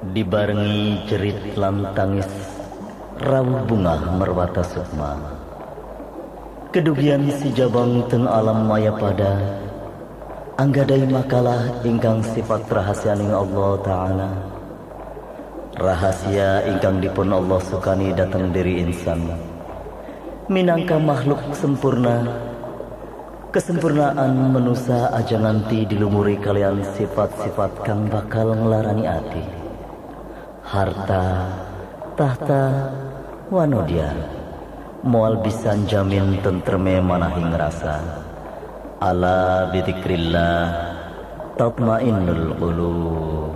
Dibarengi jerit lam tangis. Rawuh bunga merwata sukma. Kedugian si jabang teng alam maya pada. Anggadai makalah ingkang sifat rahasianing Allah Ta'ala. Rahasia ingkang dipun Allah sukani datang dari insan. Minangka makhluk sempurna. Kesempurnaan menusa aja nanti dilumuri kalian sifat-sifat kang bakal ngelarani ati Harta, tahta, wanodia Mual bisa jamin tentreme manahing rasa Ala bidikrillah tatmainnul qulub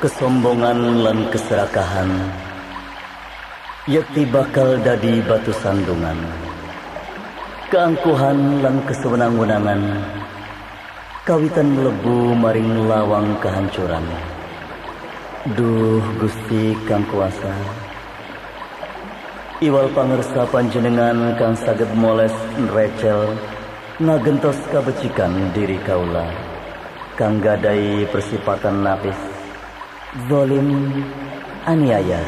kesombongan lan keserakahan. Yakti bakal dadi batu sandungan. Keangkuhan lan kesewenang-wenangan. Kawitan melebu maring lawang kehancuran. Duh Gusti Kang kuasa. Iwal pangersa panjenengan kang saged moles recel ngagentos kabecikan diri kaula kang gadai persipatan napis zalim aniaya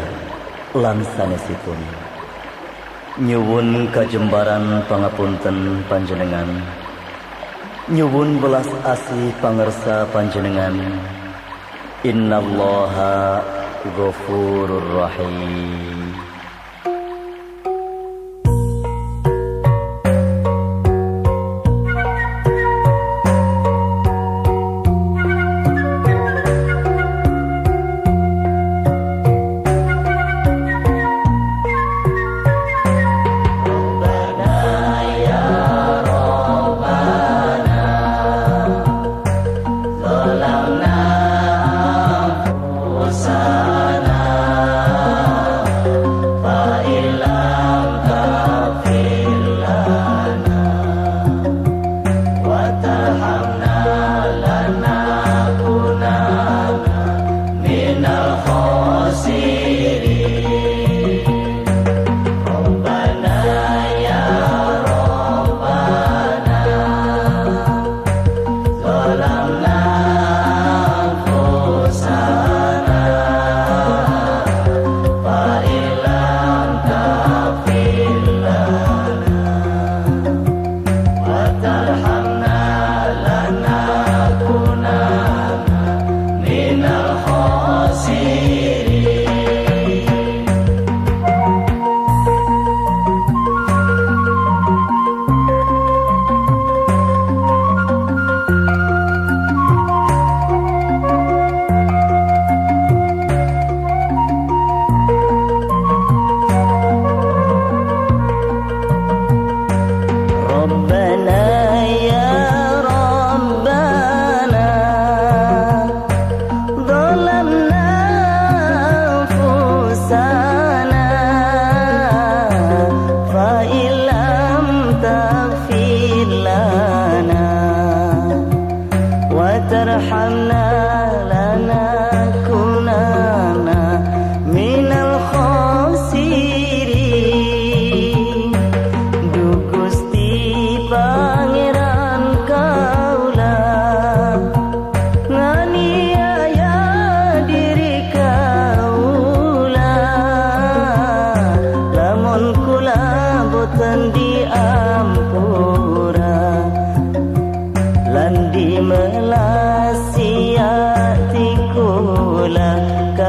lan sanesipun nyuwun kajembaran pangapunten panjenengan. Nyuwun belas asih pangersa panjenengan. Innallaha ghafurur rahim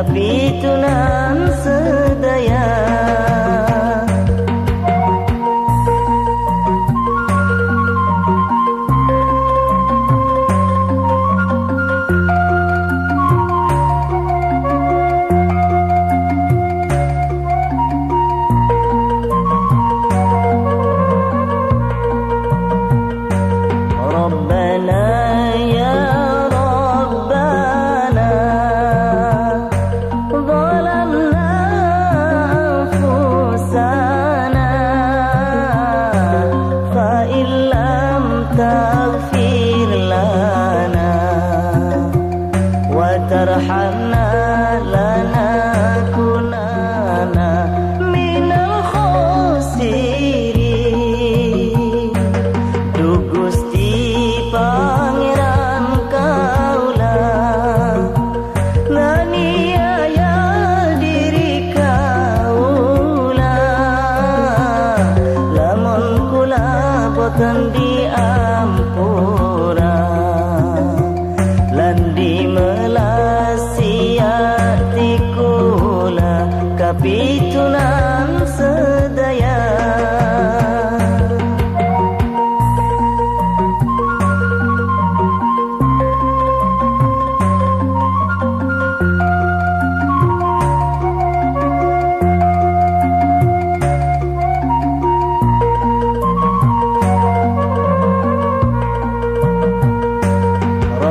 Habitulah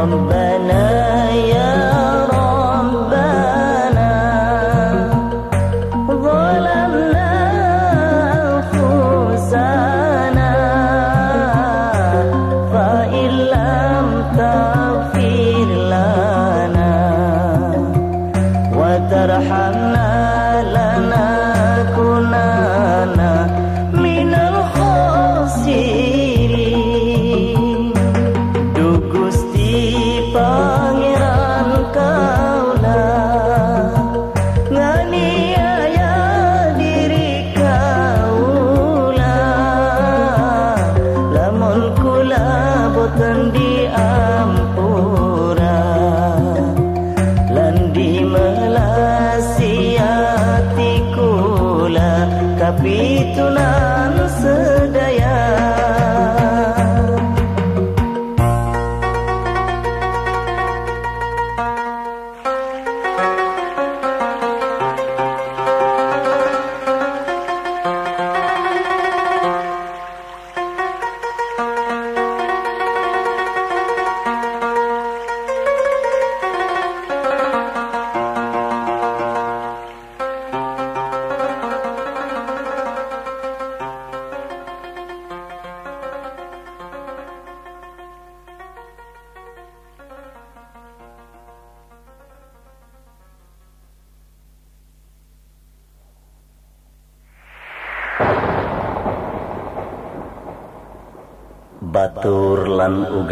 on the back.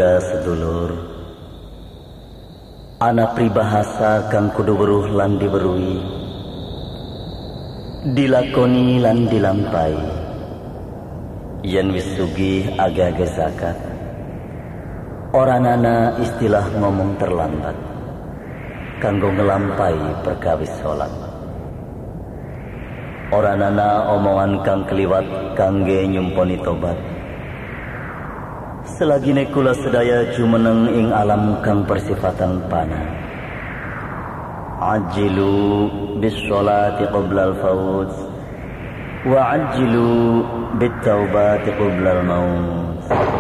Uga sedulur. Ana pribahasa kang kudu beruh lan diberui Dilakoni lan dilampai. Yen wis sugih aga-aga zakat. Oranana istilah ngomong terlambat. Kanggo ngelampai perkawis sholat. Oranana omongan kang keliwat kangge nyumponi tobat Selagi kula sedaya jumeneng ing alam kang persifatan pana. Ajilu bis sholati qabla al-fawz wa ajilu bit taubati qabla kullu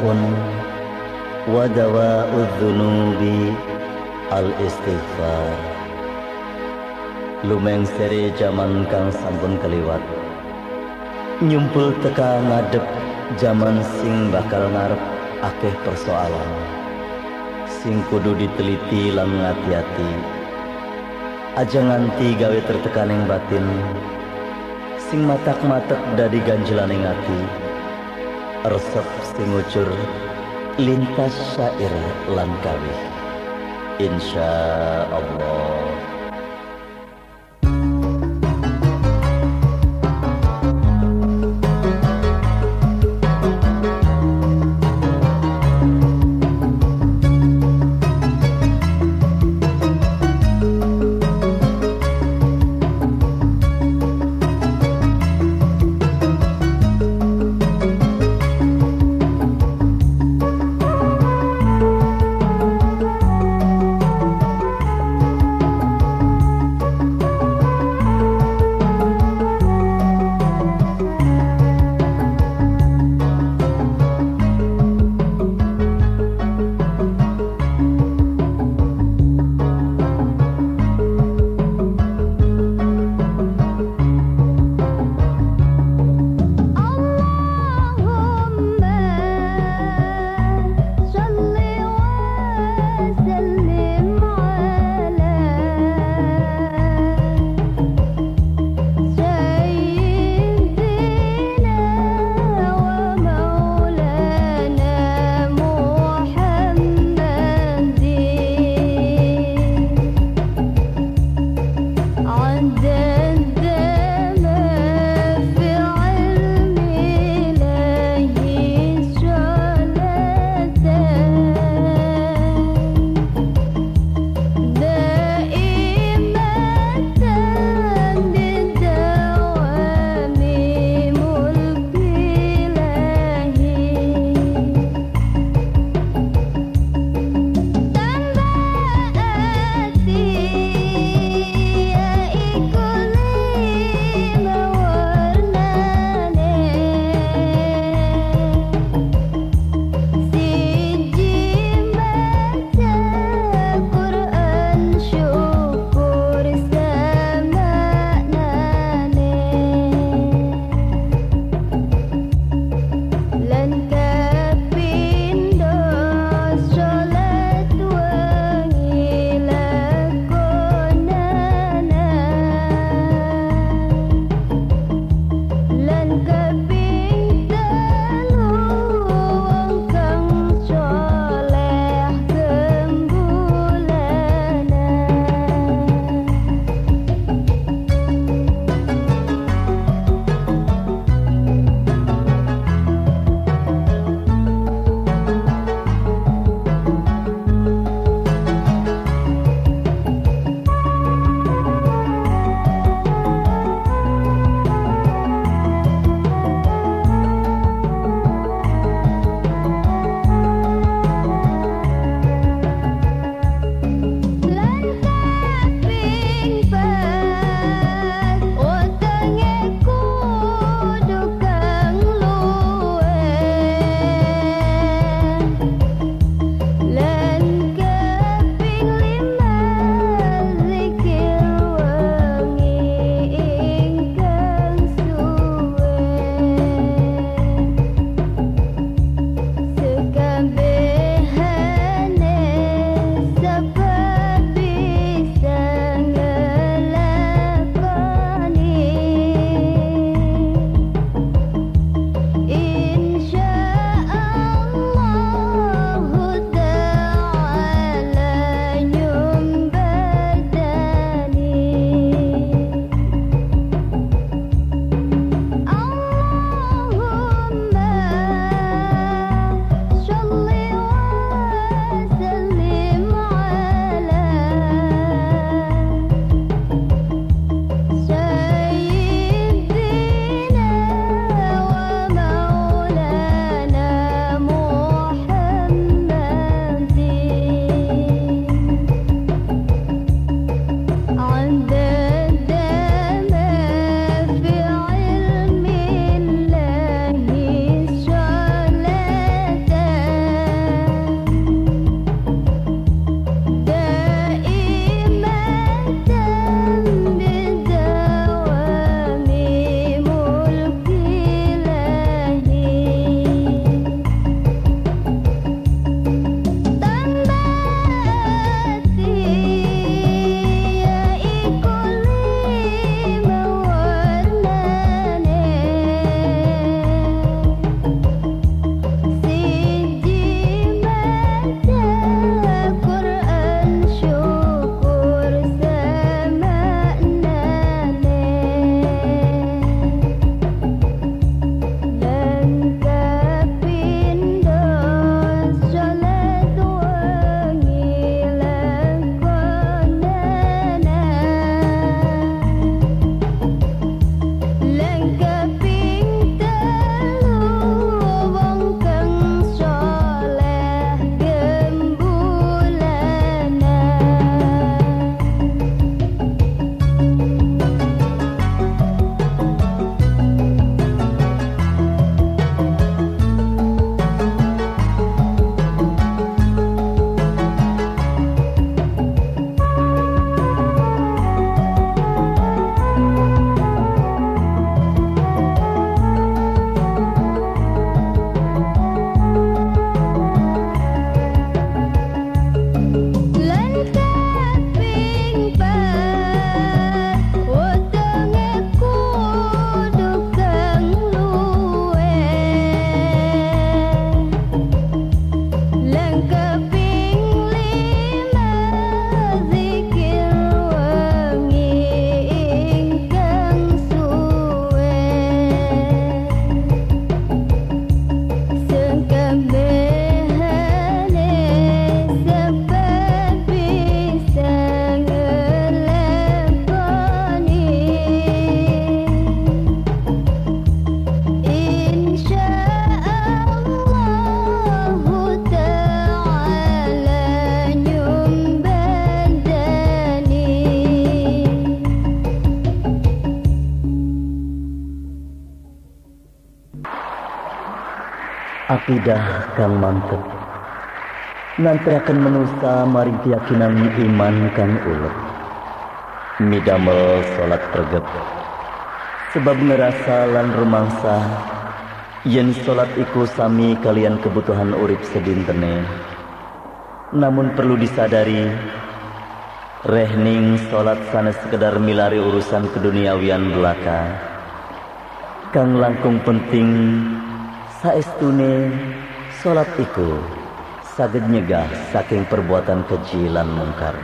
dawa'un wa dawa'udz dzunubi al istighfar lumeng seri zaman kang sampun keliwat. Nyumpul teka ngadep zaman sing bakal ngarep akeh persoalan. Sing kudu diteliti lan ngati-hati. Aja nganti gawe tertekaning batin. Sing matak-matak dadi ganjelaning ati. Resep sing ucur lintas syair lan kawih. Insya Allah Akidah kang mantep nganterakan menusa maring keyakinan iman kang ulet. Midamel salat pregep sebab ngerasa lan rumangsa yen salat iku sami kalian kebutuhan urip sedintene. Namun perlu disadari rehning salat sanes sekedar milari urusan keduniawian belaka. Kang langkung penting saestune salat iku saged nyegah saking perbuatan keji lan mungkar.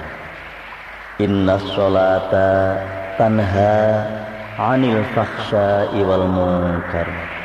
Inna sholata tanha anil fakhsya'i wal munkar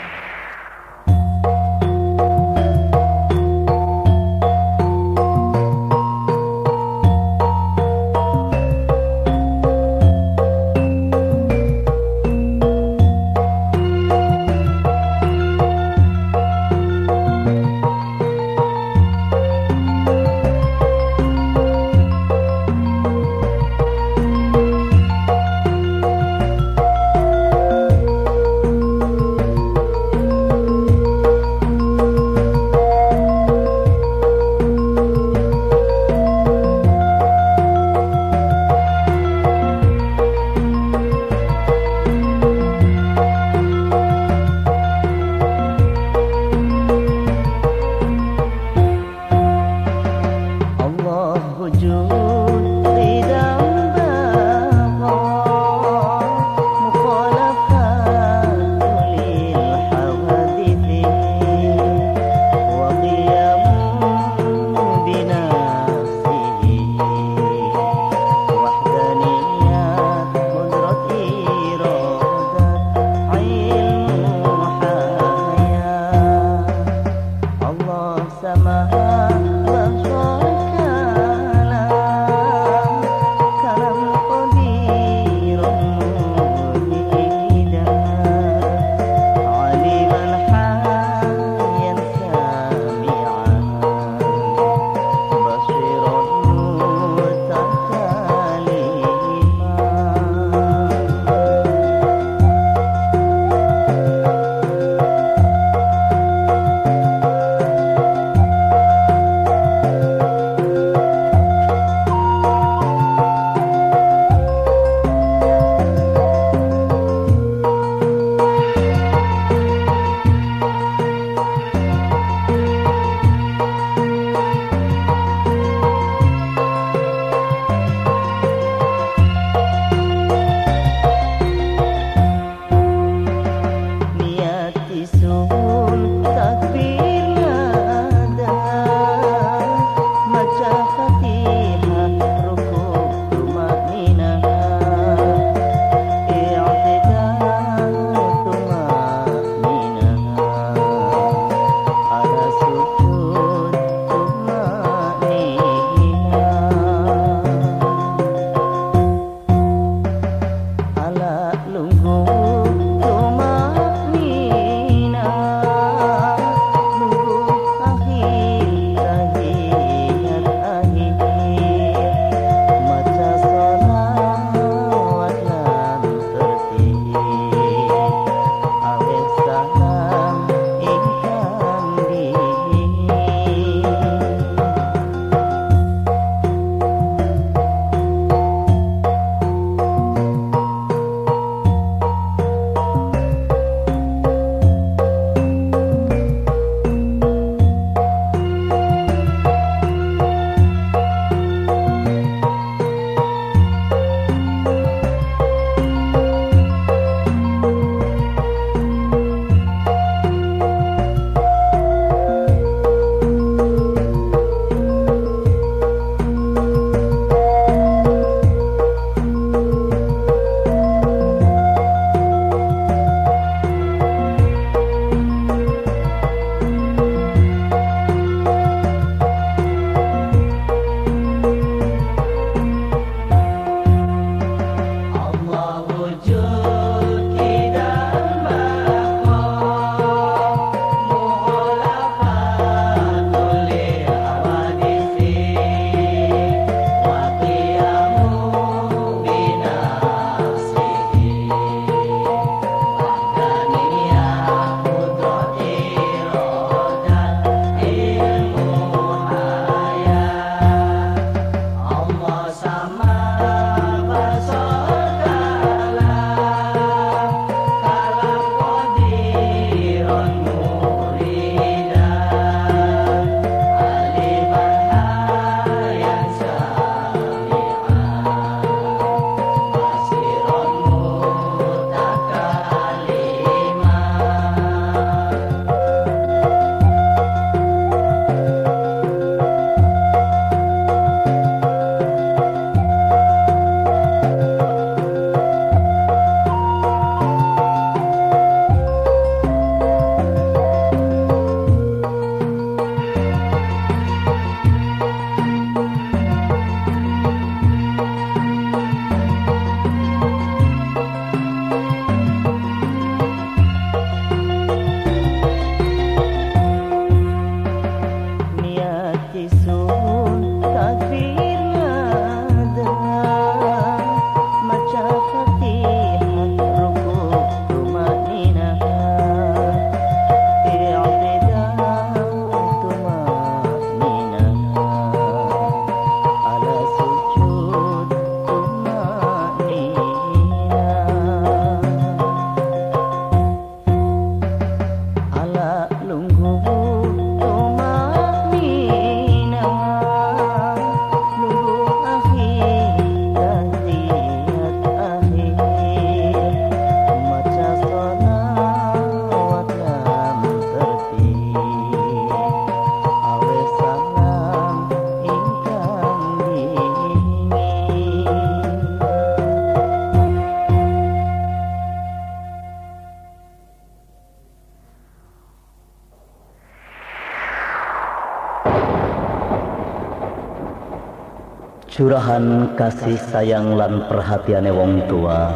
curahan kasih sayang lan perhatiane wong tua.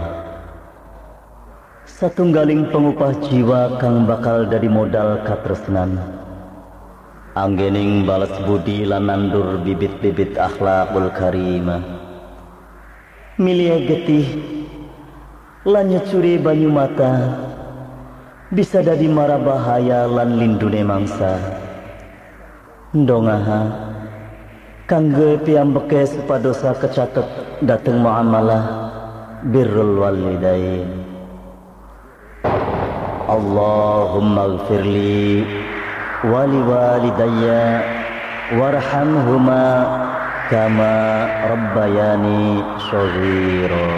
Satunggaling pengupah jiwa kang bakal dari modal katresnan. Anggening balas budi lan nandur bibit-bibit akhlakul karimah. Milia getih lan nyecuri banyu mata bisa dadi mara bahaya lan lindune mangsa. Dongaha kangge piyambeke supadosa kecatet dateng muamalah birrul walidain. Allahumma gfirli wali walidayya warhamhuma kama rabbayani syaghira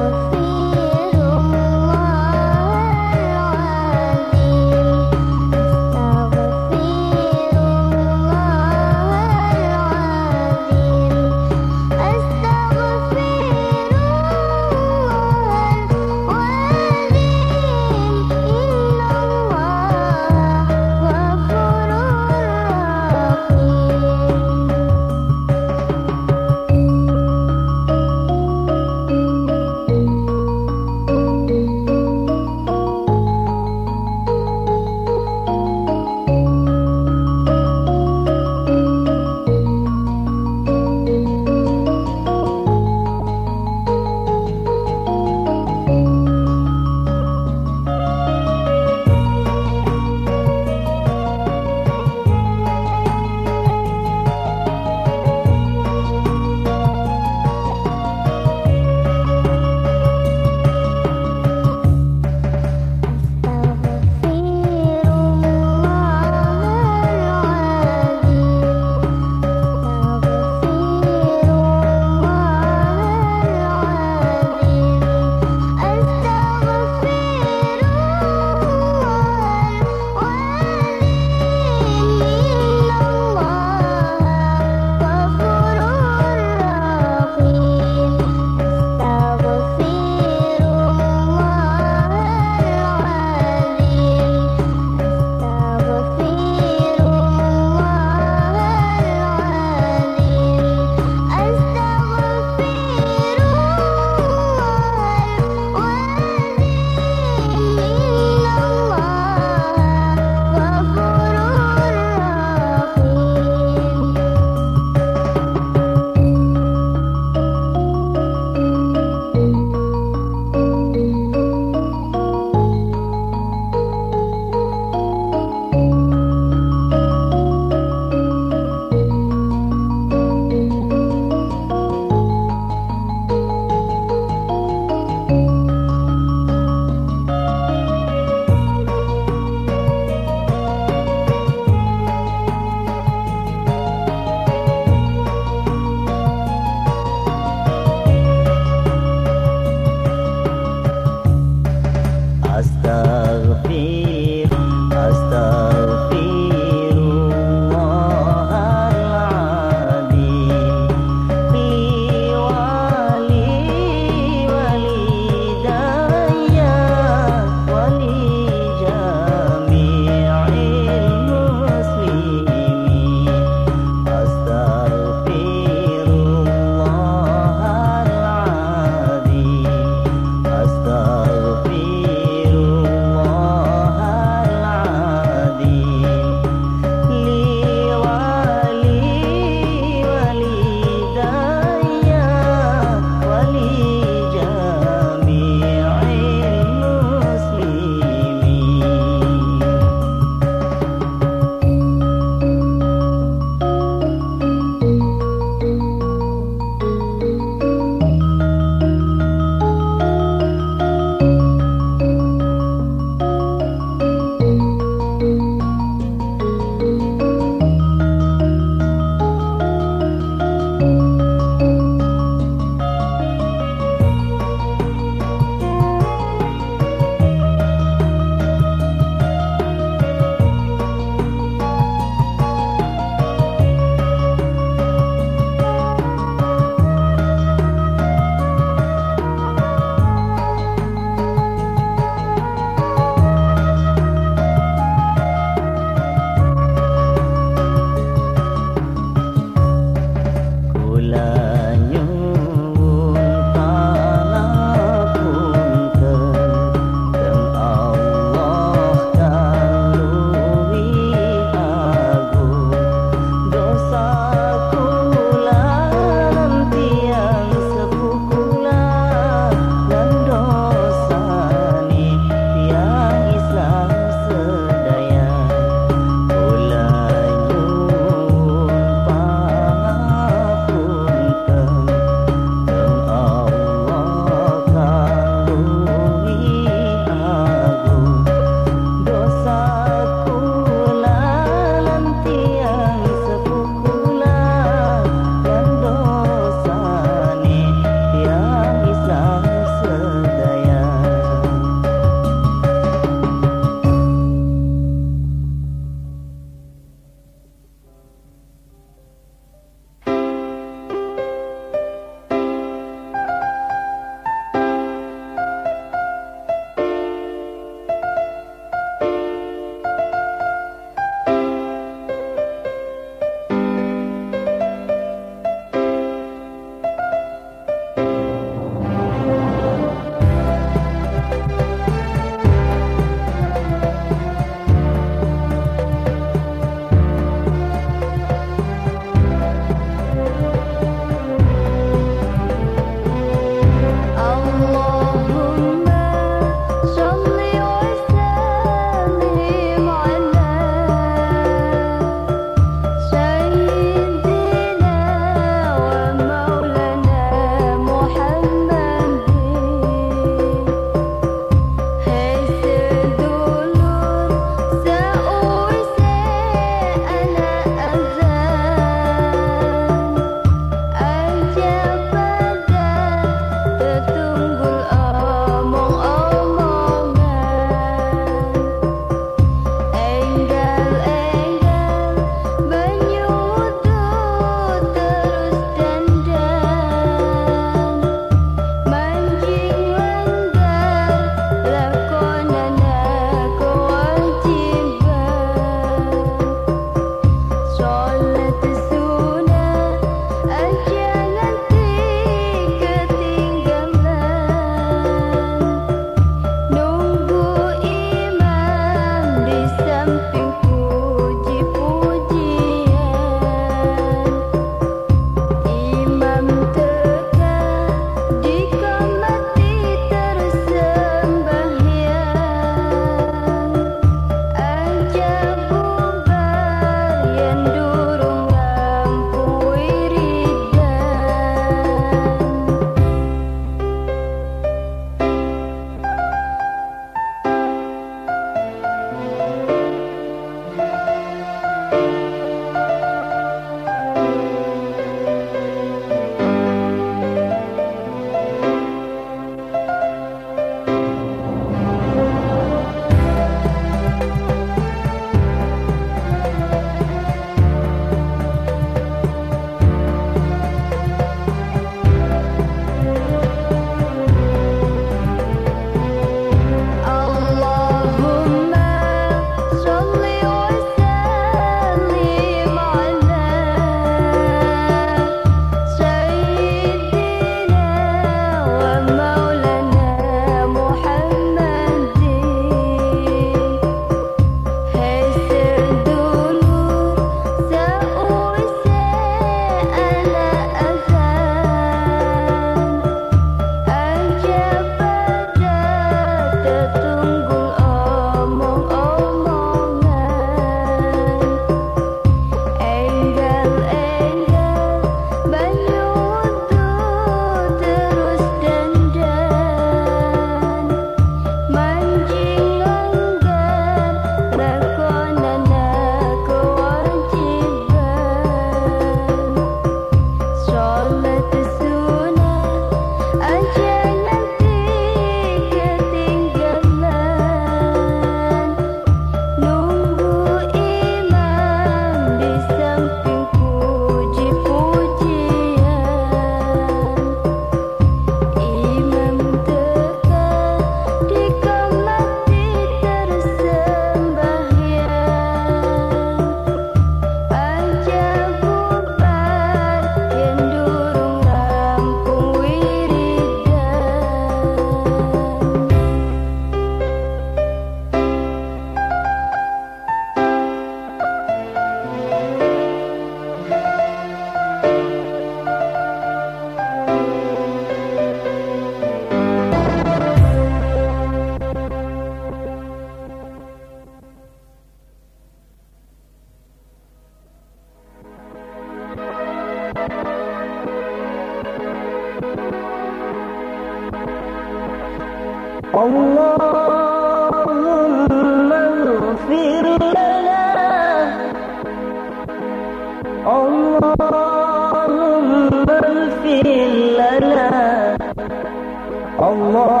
Allah.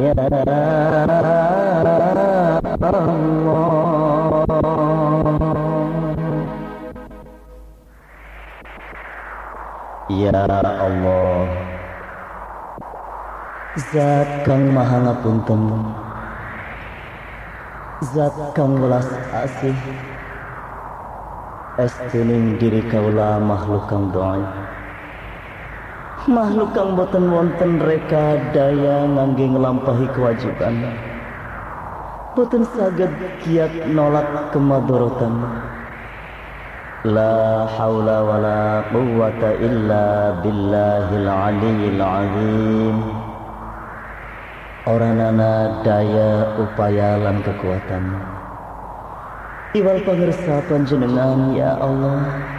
Ya Allah Ya Allah Zat kang maha ngapunten. Zat kang welas asih estening diri kaulah makhluk kang doai makhluk kang boten wonten reka daya ngangge ngelampahi kewajiban. Boten saged kiat nolak kemadorotan la haula wala quwwata illa billahil aliyil azim. Orang nana daya upaya lan kekuatan. Iwal pangersa panjenengan ya Allah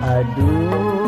Aduh